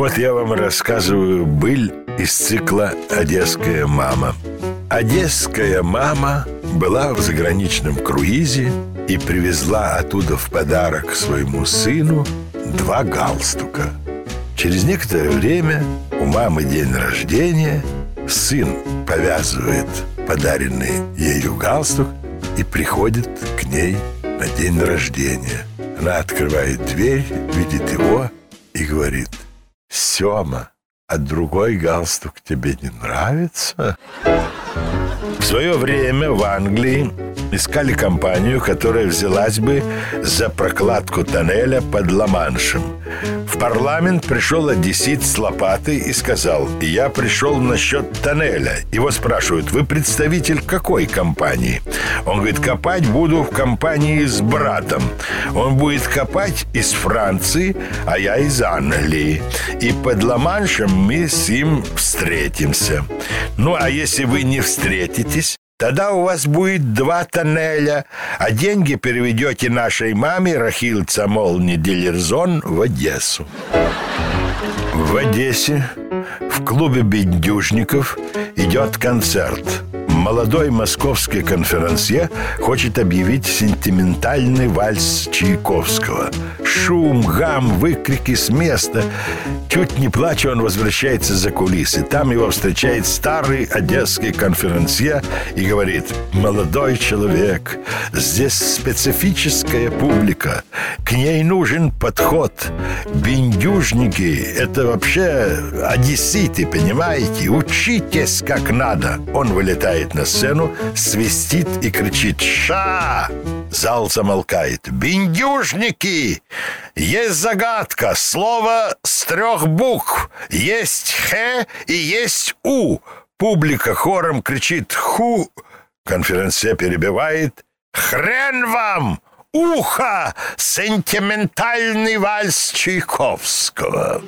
Вот я вам рассказываю быль из цикла «Одесская мама». Одесская мама была в заграничном круизе и привезла оттуда в подарок своему сыну два галстука. Через некоторое время у мамы день рождения, сын повязывает подаренный ею галстук и приходит к ней на день рождения. Она открывает дверь, видит его и говорит, «Сема, а другой галстук тебе не нравится?» В свое время в Англии искали компанию, которая взялась бы за прокладку тоннеля под Ла-Маншем. В парламент пришел одессит с лопатой и сказал, я пришел насчет тоннеля. Его спрашивают, вы представитель какой компании? Он говорит, копать буду в компании с братом. Он будет копать из Франции, а я из Англии. И под Ла-Маншем мы с ним встретимся. Ну, а если вы не встретитесь, Тогда у вас будет два тоннеля, а деньги переведете нашей маме Рахил Цамолни Делерзон в Одессу. В Одессе в клубе бендюжников идет концерт – молодой московский конферансье хочет объявить сентиментальный вальс Чайковского. Шум, гам, выкрики с места. Чуть не плача, он возвращается за кулисы. Там его встречает старый одесский конферансье и говорит, «Молодой человек, здесь специфическая публика. К ней нужен подход. Бендюжники — это вообще одесситы, понимаете? Учитесь как надо». Он вылетает выходит на сцену, свистит и кричит «Ша!». Зал замолкает. «Биндюшники! Есть загадка. Слово с трех букв. Есть «х» и есть «у». Публика хором кричит «ху». Конференция перебивает «Хрен вам! Ухо! Сентиментальный вальс Чайковского!»